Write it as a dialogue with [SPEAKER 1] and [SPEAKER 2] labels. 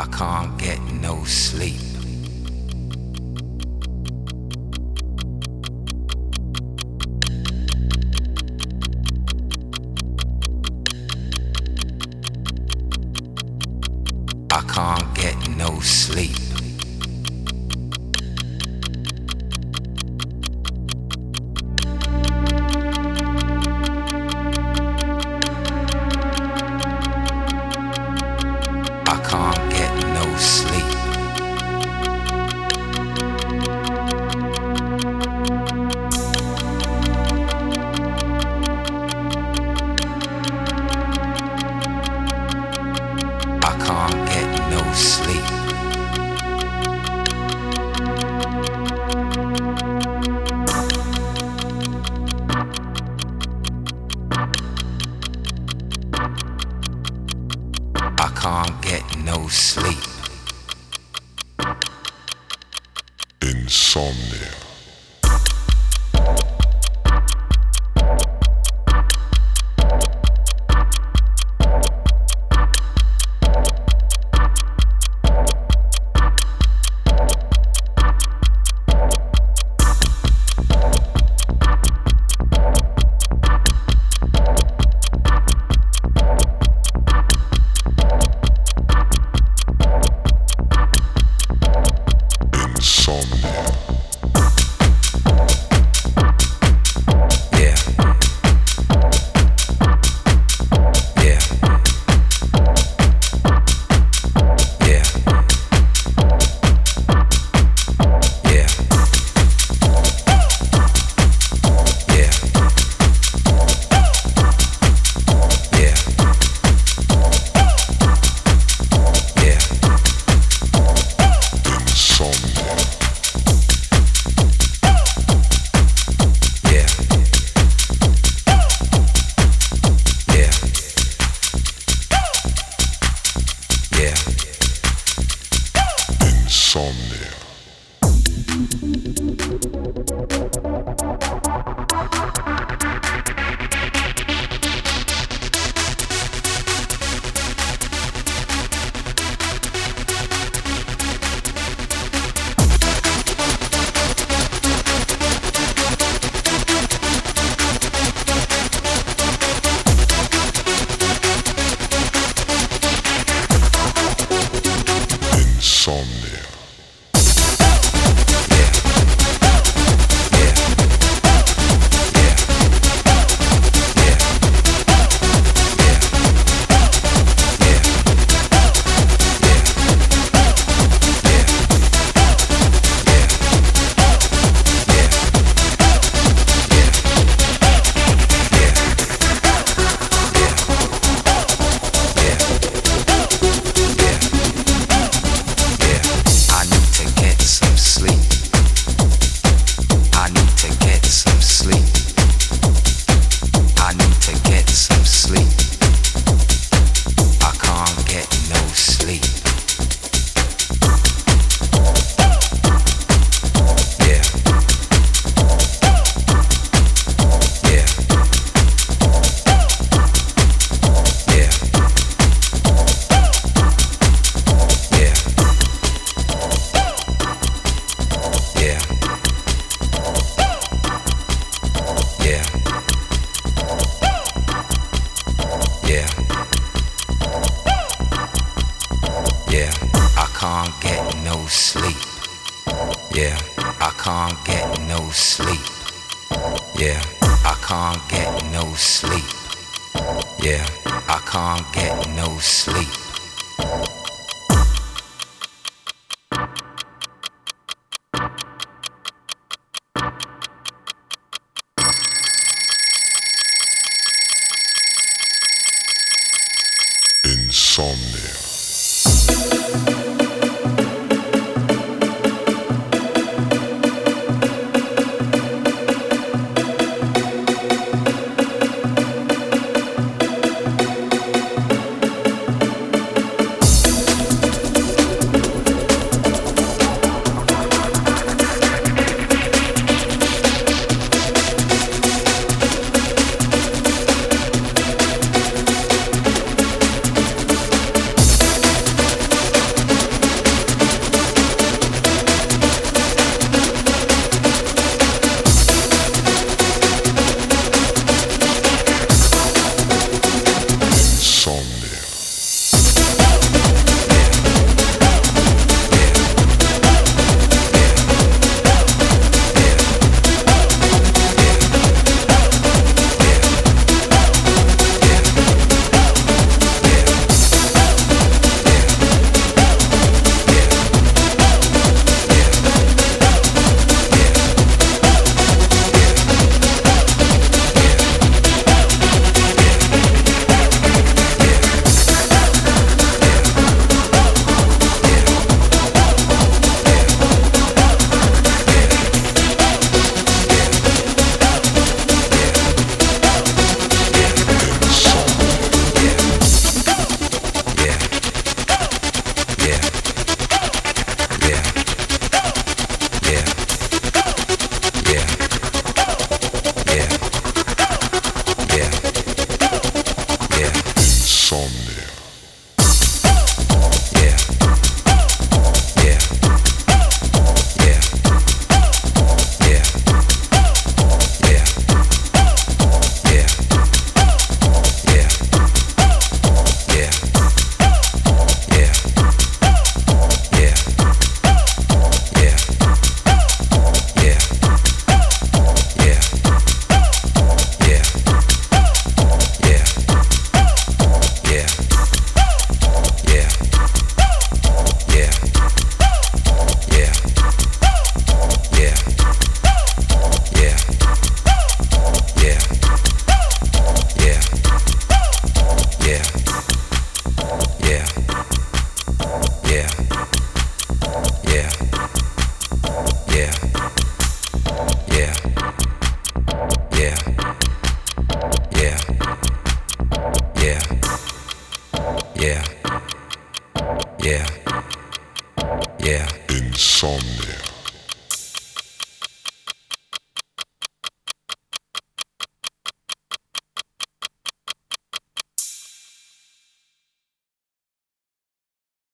[SPEAKER 1] I can't get no sleep. I can't get no sleep.
[SPEAKER 2] Insomnia. Insomnia.
[SPEAKER 1] Yeah. Yeah. I can't get no sleep. Yeah. I can't get no sleep. Yeah. I can't get no sleep. Yeah. I can't get no sleep. Yeah. Yeah. Yeah.
[SPEAKER 2] Insomnia.